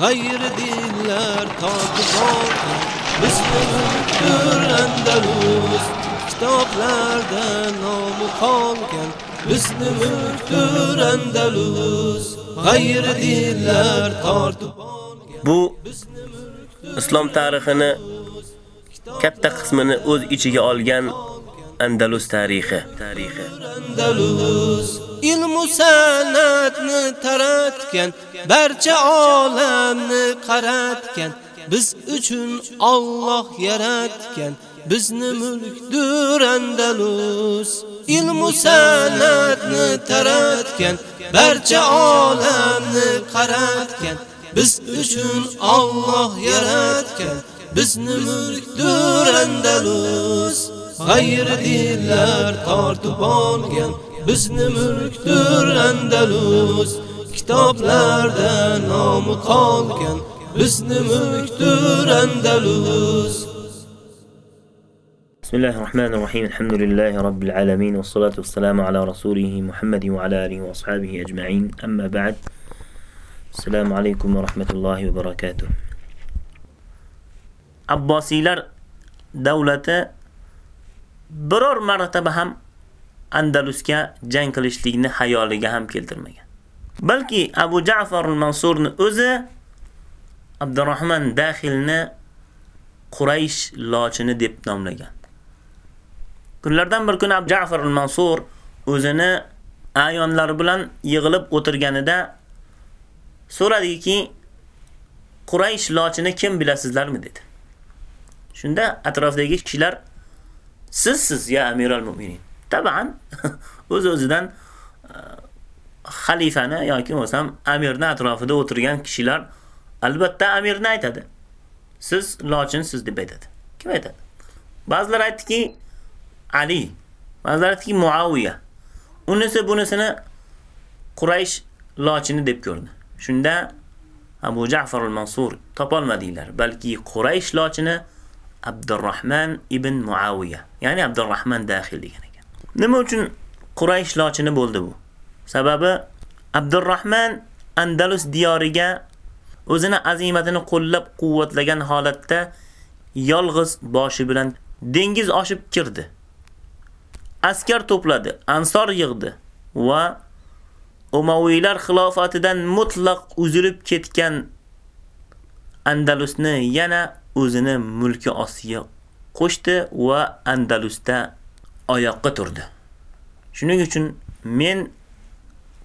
g'ayri dinlar totib olgan bizni mulkdir Andalus kitoblarda nomi qolgan bizni mulkdir Andalus g'ayri dinlar tortib Bu islom tarixini katta qismini o'z ichiga olgan Andalus tarixi. Tarixi. Andalus ilmu sanatni taratgan barcha olamni qaratgan biz uchun Alloh yaratgan bizni mulkdir Andalus. Ilmu sanatni taratgan barcha olamni qaratgan biz uchun Alloh yaratgan bizni mulkdir Andalus. G'ayri dinlar tortib olgan bizni mulkdir Andalus kitoblarda nomi qolgan bizni mulkdir Andalus بسم الله الرحمن الرحيم الحمد لله رب العالمين والصلاة والسلام على رسوله محمد وعلى آله وأصحابه أجمعين أما بعد السلام عليكم ورحمة الله وبركاته Abbosiylar biror marotaba ham Andalusga jang qilishlikni xayoliga ham keltirmagan. Balki Abu Ja'far al-Mansurni o'zi Abdurrahman Daxilni Quraysh lochini deb nomlagan. Kunlardan bir kuni Abu Ja'far al-Mansur o'zini ayonlari bilan yig'ilib o'tirganida so'radiki, Quraysh lochini kim bilasizlarmi dedi. Shunda atrofdagi kishilar Sizsiz ya ya Amiral Mu'minin. Taban o'z-o'zidan e, xalifani yoki bo'lsam amirning atrofida o'tirgan kishilar albatta amirni aytadi. Siz lochinsiz deb aytadi. Kim aytadi? Ba'zilar aytdiki Ali, ba'zilar aytdiki Muaviya. Unisi bunisini Quraysh lochini deb ko'rdi. Shunda Abu Ja'far al-Mansur topolmadinglar, balki Quraysh lochini Abdurrahman ibn Muaviya, ya'ni Abdurrahman daxil degan ekan. Nima uchun Quraysh lochini bo'ldi bu? Sababi Abdurrahman Andalus diyoriga o'zini azimatini qo'llab-quvvatlagan holatda yolg'iz boshi bilan dengiz oshib kirdi. Askar to'pladi, ansor yig'di va Umaviylar xilofatidan mutlaq uzilib ketgan Andalusni yana o'zini mulki ostiga qo'shdi va Andalusda oyoqqa turdi. Shuning uchun men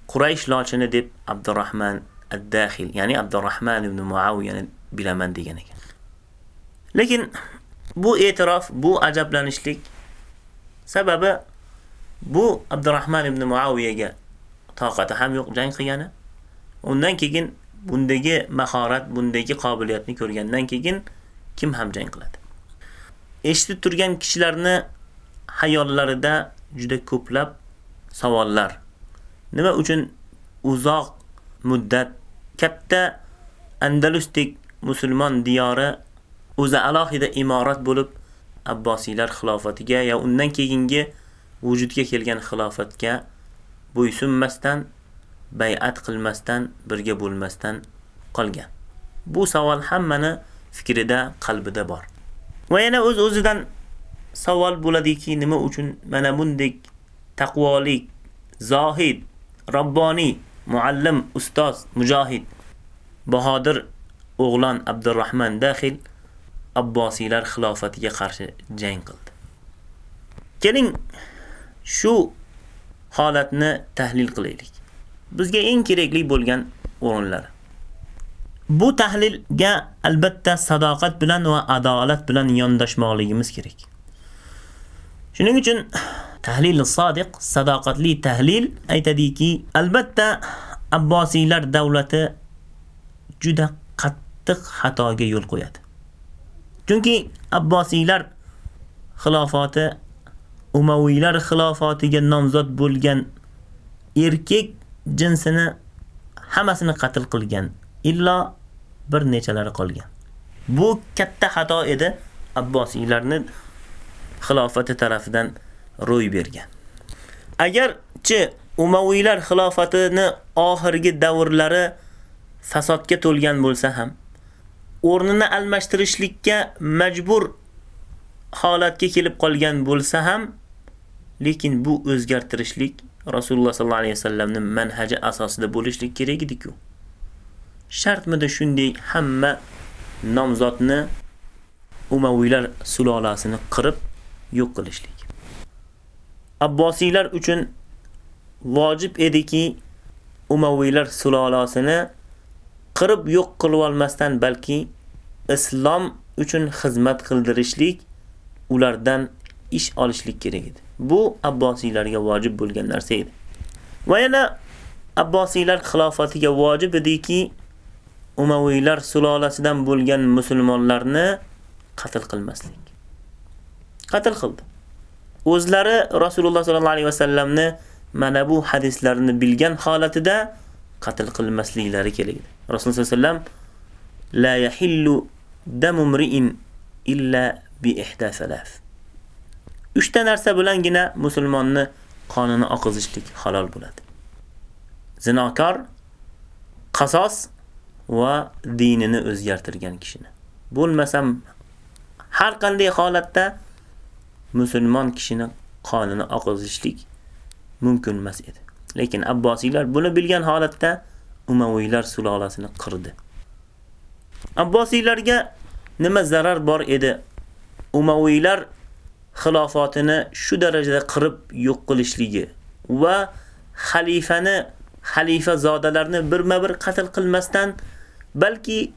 Quraysh lochini deb Abdurrahman ad-Daxil, ya'ni Abdurrahman ibn Muawiyani bilaman degan ekan. Lekin bu e'tirof, bu ajablanishlik sababi bu Abdurrahman ibn Muawiyaga toqati ham yo'q jang qilgani. Undan keyin bundagi mahorat, bundagi qobiliyatni ko'rgandan keyin kim ham jang qiladi? Eshitib turgan kishilarni hayollarida juda ko'plab savollar. Nima uchun uzoq muddat katta Andalusdek musulmon diyori o'zi alohida imorat bo'lib Abbosiylar xilofatiga ya undan keyingi vujudga kelgan xilofatga bo'ysunmasdan, bay'at qilmasdan, birga bo'lmasdan qolgan. Bu savol hammani fikrida, qalbida bor. Va yana o'z-o'zidan savol bo'ladiki, nima uchun mana bunday taqvolik, zohid, robboniy, muallim, ustoz, mujohid, bahodir o'g'lon Abdurrahman Daxil Abbosiylar xilofatiga qarshi jang qildi. Keling, shu holatni tahlil qilaylik. Bizga eng kerakli bo'lgan o'rinlar. Bu tahlilga albatta sadoqat bilan va adolat bilan yondashmoqligimiz kerak. Shuning uchun tahlil sodiq, sadoqatli tahlil aytadiki, albatta Abbosiylar davlati juda qattiq xatoga yo'l qo'yadi. Chunki Abbosiylar xilofati Umaviylar xilofatiga nomzod bo'lgan erkak jinsini hammasini qatl qilgan, illo bir nechalari qolgan. Bu katta xato edi Abbosiylarni xilofati tarafidan ro'y bergan. Agarchi Umaviylar xilofatini oxirgi davrlari fasodga to'lgan bo'lsa ham, o'rnini almashtirishlikka majbur holatga kelib qolgan bo'lsa ham, lekin bu o'zgartirishlik Rasululloh sallallohu alayhi vasallamning manhaji asosida bo'lishlik kerak edi-ku. Shartmidi shunday hamma nomzodni Umaviylar sulolasini qirib yo'q qilishlik. Abbosiylar uchun vojib ediki Umaviylar sulolasini qirib yo'q qilib olmasdan balki islom uchun xizmat qildirishlik, ulardan ish olishlik kerak edi. Bu Abbosiylarga vojib bo'lgan narsa edi. Va yana Abbosiylar xilofatiga vojib ediki, Umaviylar sulolasidan bo'lgan musulmonlarni qatl qilmaslik. Qatl qildi. O'zlari Rasululloh sollallohu alayhi vasallamni mana bu hadislarni bilgan holatida qatl qilmasliklari kerak edi. Rasululloh sollallohu alayhi vasallam la yahillu damu mri'in illa bi ihda salas. Uchta narsa bilangina musulmonni qonini oqizishlik halol bo'ladi. Zinokor, qasos va dinini o'zgartirgan kishini. Bo'lmasam har qanday holatda musulmon kishini qonini oqizishlik mumkin emas edi. Lekin Abbosiylar buni bilgan holatda Umaviylar sulolasini qirdi. Abbosiylarga nima zarar bor edi? Umaviylar xilofatini shu darajada qirib yo'q qilishligi va xalifani, xalifa zodalarni birma-bir qatl qilmasdan balki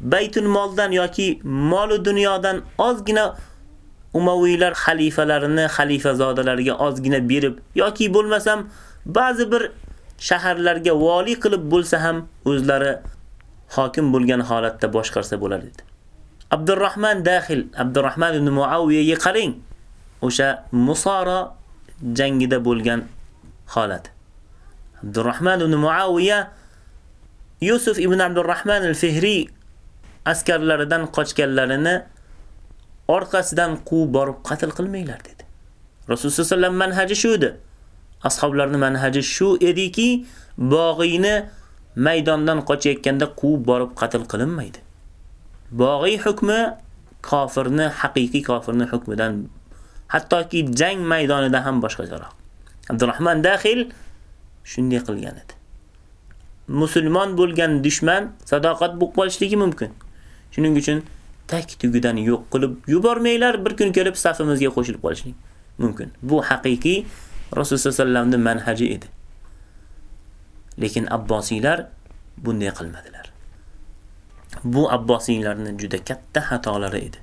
baytul moldan yoki molu dunyodan ozgina Umaviylar xalifalarini xalifa zodalariga ozgina berib yoki bo'lmasam ba'zi bir shaharlarga vali qilib bo'lsa ham o'zlari hokim bo'lgan holatda boshqarsa bo'lar edi. Abdurrahman Daxil, Abdurrahman ibn Muawiyaga qarang. O'sha Musora jangida bo'lgan holat. Abdurrahman ibn Muawiya Yusuf ibn Abdurrahman al-Fihri askarlaridan qochganlarini orqasidan quvib borib qatl qilmanglar dedi. Rasululloh sollallohu alayhi vasallam manhaji shu edi. Ashoblarning manhaji shu ediki, bog'iyni maydondan qochayotganda quvib borib qatl qilinmaydi. Bog'iy hukmi kofirni, haqiqiy kofirni hukmidan hattoki jang maydonida ham boshqacharoq. Abdurrahman Daxil shunday qilgan edi. Musulmon bo'lgan dushman sadoqat bo'lib qolishligi mumkin. Shuning uchun tak tugidan yo'q qilib yubormanglar, bir kun kelib safimizga qo'shilib qolishing mumkin. Bu haqiqiy Rasululloh sallallamning manhaji edi. Lekin Abbosiylar bunday qilmadilar. Bu Abbosiylarning juda katta xatolari edi.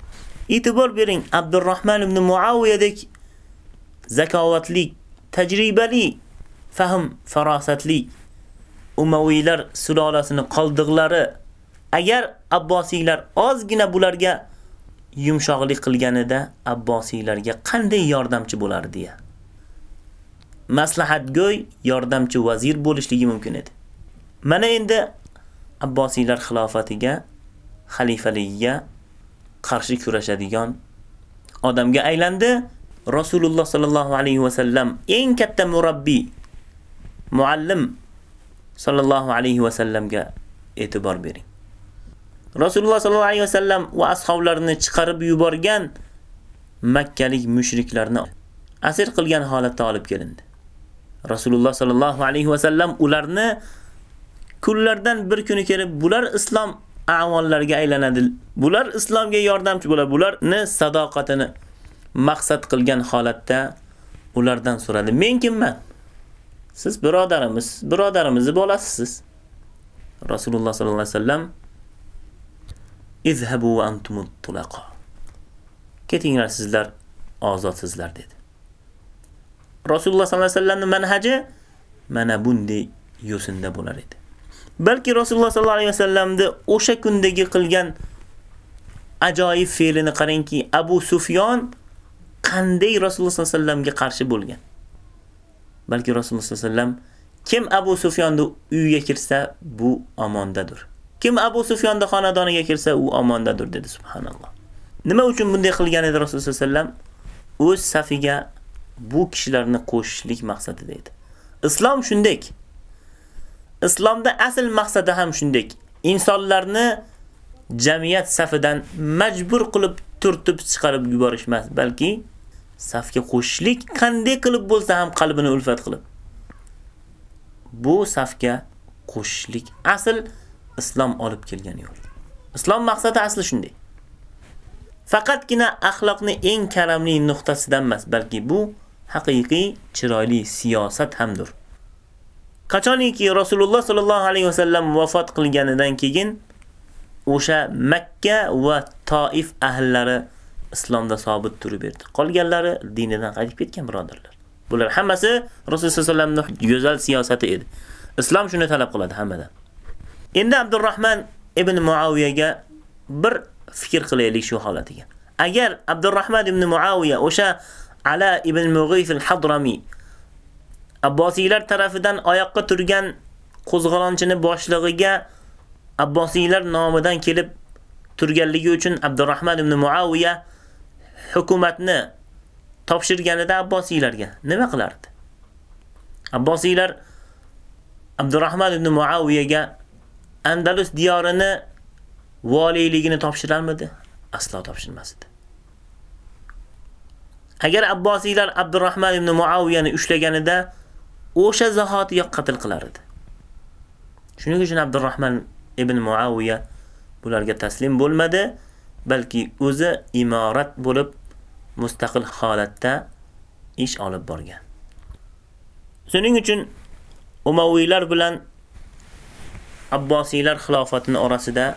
E'tibor bering, Abdurrahman ibn Muawiyadek zakovatli, tajribali, fahm, farosatli Umaviylar sulolasini qoldiqlari agar Abbosiylar ozgina bularga yumshoqlik qilganida Abbosiylarga qanday yordamchi bo'lardi ya? Maslahatgo'y yordamchi vazir bo'lishligi mumkin edi. Mana endi Abbosiylar xilofatiga, xalifaligiga qarshi kurashadigan odamga aylandi. Rasululloh sallallohu alayhi va sallam eng katta murabbiy, muallim sallallohu alayhi va sallamga e'tibor bering. Rasululloh sallallohu alayhi va sallam va ashablarini chiqarib yuborgan makkalik mushriklarni asir qilgan holatda olib kelindi. Rasululloh sallallohu alayhi va sallam ularni kunlardan bir kuni kelib, bular islom avonlarga aylanadi. Bular islomga yordamchi bo'ladi. Bularni sadoqatini maqsad qilgan holatda ulardan so'radi. Men kimman? Siz birodarimiz, birodarimizni bo'lasizsiz. Rasululloh sallallohu alayhi vasallam Izhabu va antumut tulaqa. Ketinglar sizlar ozodsizlar dedi. Rasululloh sallallohu alayhi vasallamning manhaji mana bunday yo'sinda bo'lar edi. Balki Rasululloh sallallohu alayhi vasallamni o'sha kundagi qilgan ajoyib fe'lini qarangki, Abu Sufyon qanday Rasululloh sallallohu alayhi vasallamga qarshi bo'lgan. Balki Rasululloh sallallohu alayhi vasallam kim Abu Sufyonning uyiga kirsa, bu omondadir. Kim Abu Sufyonning xonadoniga kirsa, u omondadir dedi subhanalloh. Nima uchun bunday qilgan edi Rasululloh sallam? alayhi vasallam? O'z safiga bu kishilarni qo'shishlik maqsadida edi. Islom shunday. islomda asl maqsadi ham shunday. Insonlarni jamiyat safidan majbur qilib turtib chiqarib yuborish emas, balki safga qo'shishlik qanday qilib bo'lsa ham qalbini ulfat qilib. Bu safga qo'shishlik asl islom olib kelgan yo'l. Islom maqsadi asli shunday. Faqatgina axloqni eng karamli nuqtasidan emas, balki bu haqiqiy chiroyli siyosat hamdir. Qachoniki Rasululloh sallallohu alayhi vasallam vafot qilganidan keyin o'sha Makka va Toif ahllari islomda sobit turib berdi. Qolganlari dinidan qaytib ketgan birodarlar. Bular hammasi Rasululloh sallallohu alayhi vasallamning go'zal siyosati edi. Islom shuni talab qiladi hammadan. Endi Abdurrahman ibn Muaviyaga bir fikr qilaylik shu holatiga. Agar Abdurrahman ibn Muaviya o'sha Ala ibn Mughith al-Hadrami Abbosiylar tarafidan oyoqqa turgan qo'zg'olonchini boshlig'iga Abbosiylar nomidan kelib turganligi uchun Abdurrahman ibn Muaviya hukumatni topshirganida Abbosiylarga nima qilardi? Abbosiylar Abdurrahman ibn Muaviyaga Andalus diyorini valiyligini topshirarmidi? Aslo topshirmasdi. Agar Abbosiylar Abdurrahman ibn Muaviyani ushlaganida o'sha zahotiyoq qatl qilar edi. Shuning uchun Abdurrahman ibn Muaviya bularga taslim bo'lmadi, balki o'zi imorat bo'lib mustaqil holatda ish olib borgan. Shuning uchun Umaviylar bilan Abbosiylar xilofatini orasida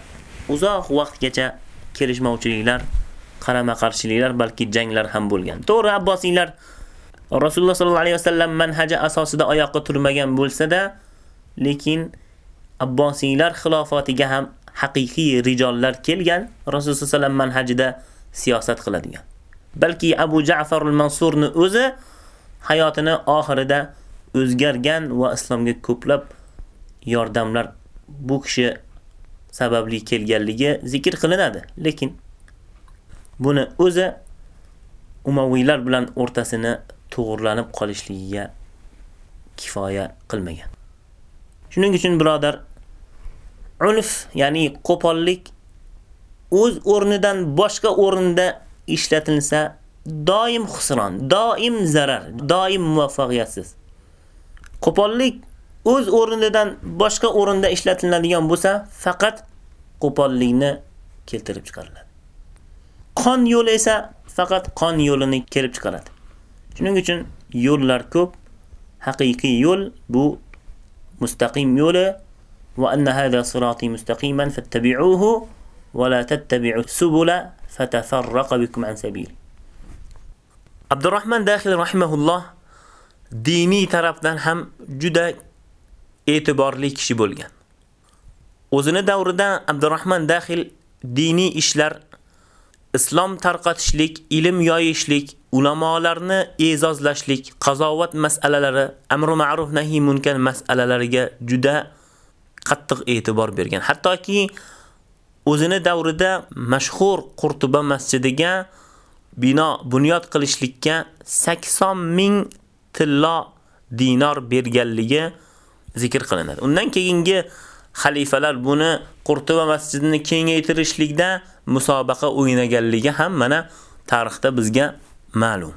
uzoq vaqtgacha kelishmovchiliklar, qarama-qarshiliklar, balki janglar ham bo'lgan. To'g'ri, Abbosiylar Rasululloh sollallohu alayhi vasallam manhaji asosida oyoqqa turmagan bo'lsa-da, lekin Abbosiylar xilofatiga ham haqiqiy rijollar kelgan, Rasululloh sollallohu alayhi vasallam manhajida siyosat qiladigan. Balki Abu Ja'far al-Mansurni o'zi hayotini oxirida o'zgargan va islomga ko'plab yordamlar bu kishi sababli kelganligi zikr qilinadi. Lekin buni o'zi Umaviylar bilan o'rtasini to'g'irlanib qolishligiga kifoya qilmagan. Shuning uchun birodar unf, ya'ni qo'pollik o'z o'rnidan boshqa o'rinda ishlatilsa doim xusron, doim zarar, doim muvaffaqiyatsiz. Qo'pollik o'z o'rnidan boshqa o'rinda ishlatiladigan bo'lsa, faqat qo'pollikni keltirib chiqariladi. Qon yo'li esa faqat qon yo'lini kelib chiqaradi. Shuning uchun yo'llar ko'p. Haqiqiy yo'l bu mustaqim yo'li va anna hada sirati mustaqiman fattabi'uhu va la tattabi'u subula fatafarraqa bikum an sabili. Abdurrahman Daxil rahimahulloh diniy tarafdan ham juda e'tiborli kishi bo'lgan. O'zini davrida Abdurrahman Daxil diniy ishlar, islom tarqatishlik, ilm yoyishlik, ulamolarni e'zozlashlik, qazovat masalalari, amru ma'ruf nahi munkar masalalariga juda qattiq e'tibor bergan. Hattoki o'zini davrida mashhur Qurtuba masjidiga bino bunyod qilishlikka 80 ming tillo dinor berganligi zikr qilinadi. Undan keyingi xalifalar buni Qurtuba masjidini kengaytirishlikda musobaqa o'ynaganligi ham mana tarixda bizga ma'lum.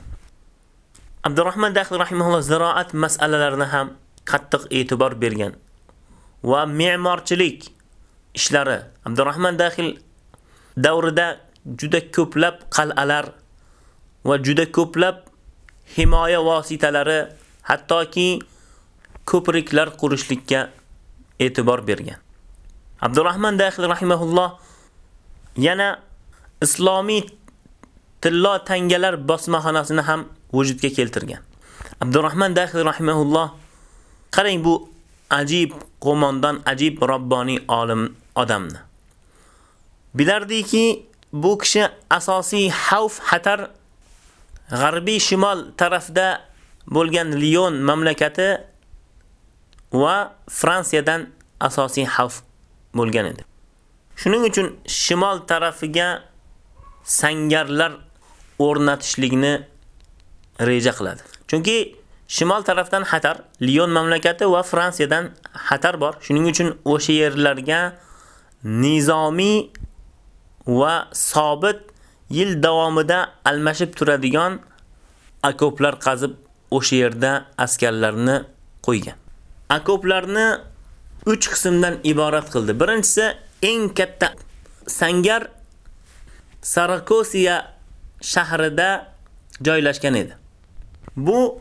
Abdurrahman Daxil rahimahulloh ziroat masalalarini ham qattiq e'tibor bergan va me'morchilik ishlari Abdurrahman Daxil davrida juda ko'plab qal'alar va juda ko'plab himoya vositalari, hattoki ko'priklar qurishlikka e'tibor bergan. Abdurrahman Daxil rahimahulloh yana islomiy tillo tangalar bosmaxonasini ham vujudga keltirgan. Abdurrahman Daxil rahimahulloh qarang bu ajib qo'mondan ajib robboniy olim odamni. Bilardiki, bu kishi asosiy xavf xatar g'arbiy shimol tarafda bo'lgan Lyon mamlakati va Fransiyadan asosiy xavf bo'lgan edi. Shuning uchun shimol tarafiga sangarlar o'rnatishlikni reja qiladi. Chunki Shimol tarafdan xatar, Lyon mamlakati va Fransiyadan xatar bor. Shuning uchun o'sha yerlarga nizomiy va sobit yil davomida almashib turadigan akoplar qazib o'sha yerda askarlarni qo'ygan. Akoplarni 3 qismdan iborat qildi. Birinchisi eng katta sangar Sarakosiya shahrida joylashgan edi. Bu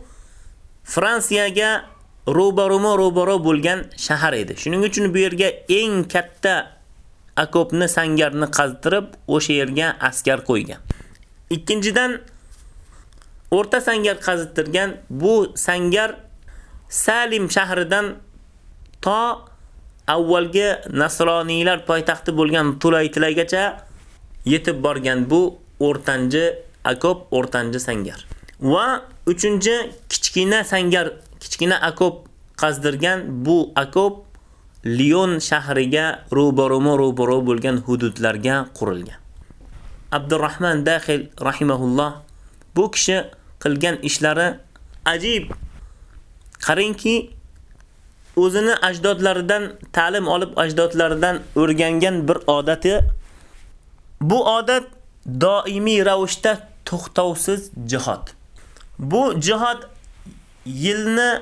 Fransiyaga ro'baroma ro'baro bo'lgan shahar edi. Shuning uchun bu yerga eng katta akopni sangarni qazdirib, o'sha yerga askar qo'ygan. Ikkinchidan o'rta sangar qazittirgan bu sangar Salim shahridan to avvalgi nasroniylar poytaxti bo'lgan Tulaytilagacha yetib borgan bu o'rtanchi akop, o'rtanchi sangar. Va 3-chi kichkina sangar, kichkina akop qazdirgan bu akop Lyon shahriga ro'baroma ro'baro bo'lgan hududlarga qurilgan. Abdurrahman Daxil rahimahulloh bu kishi qilgan ishlari ajib. Qarangki, o'zini ajdodlaridan ta'lim olib ajdodlaridan o'rgangan bir odati bu odat doimiy ravishda to'xtovsiz jihad. Bu jihad yilni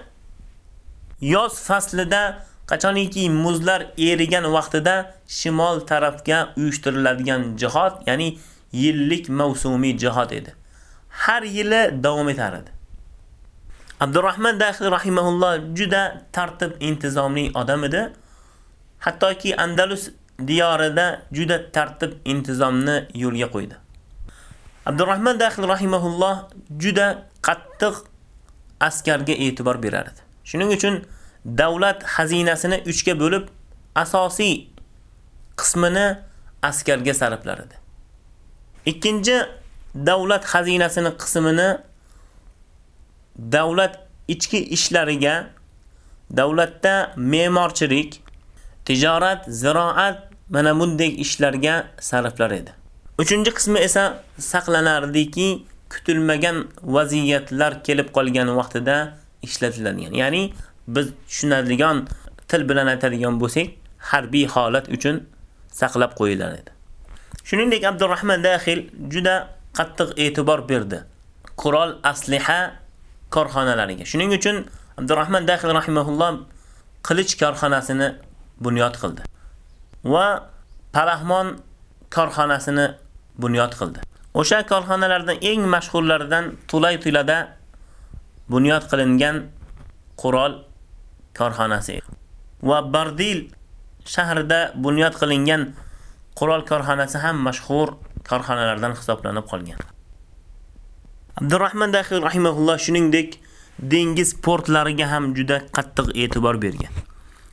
yoz faslida qachoniki muzlar erigan vaqtida shimol tarafga uyushtiriladigan jihad, ya'ni yillik mavsumiy jihad edi. Har yili davom etar edi. Abdurrahman Daxil rahimahulloh juda tartib intizomli odam edi. Hattoki Andalus diyorida juda tartib intizomni yo'lga qo'ydi. Abdurrahman Daxil rahimahulloh juda qattiq askarga e'tibor berar edi. Shuning uchun davlat xazinasini 3 ga bo'lib, asosiy qismini askarga sarflar edi. Ikkinchi davlat xazinasini qismini davlat ichki ishlariga, davlatda me'morchilik, tijorat, ziroat mana bunday ishlarga sarflar edi. Uchinchi qismi esa saqlanardiki, kutilmagan vaziyatlar kelib qolgan vaqtida ishlatiladigan. Ya'ni biz tushunadigan til bilan aytadigan bo'lsak, harbiy holat uchun saqlab qo'yilar edi. Shuningdek Abdurrahman Daxil juda qattiq e'tibor berdi. Qurol, asliha korxonalariga. Shuning uchun Abdurrahman Daxil rahimahulloh qilich korxonasini bunyod qildi va Palahmon korxonasini bunyod qildi. O'sha korxonalardan eng mashhurlaridan Tulay Tulada bunyod qilingan qurol korxonasi va Bardil shahrida bunyod qilingan qurol korxonasi ham mashhur korxonalardan hisoblanib qolgan. Abdurrahman Daxil rahimahulloh shuningdek dengiz portlariga ham juda qattiq e'tibor bergan.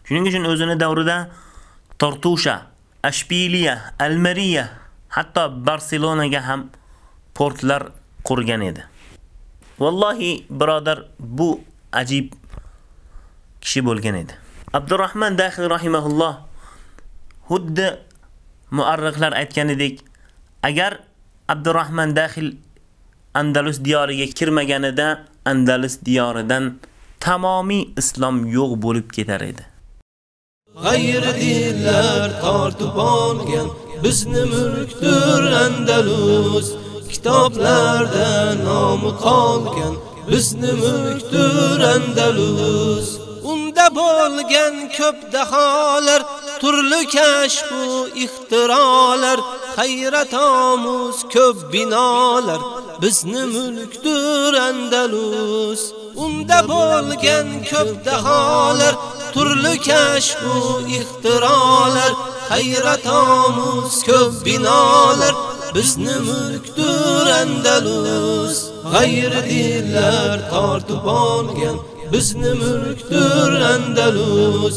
Shuning uchun o'zini davrida Tortusha, Ashpiliya, Almeriya, hatto Barselonaga ham portlar qurgan edi. Vallohi birodar bu ajib kishi bo'lgan edi. Abdurrahman Daxil rahimahulloh xuddi muarrixlar aytganidek, agar Abdurrahman Daxil Andalus diyoriga kirmaganida Andalus diyoridan tamomiy islom yo'q bo'lib ketar edi. G'ayri dinlar tortib olgan bizni mulkdir Andalus kitoblarda nomi qolgan bizni mulkdir Andalus unda bo'lgan ko'p daholar turli kashf u ixtirolar hayrat omuz ko'p binolar. Bizni mulkdir Andalus unda bo'lgan ko'p daholar. Turli kashf u ixtirolar hayrat omuz ko'p binolar. Bizni mulkdir Andalus g'ayri dillar tortib olgan. Bizni mulkdir Andalus.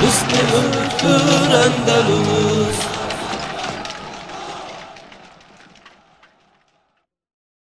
bizni mulkdur Andalus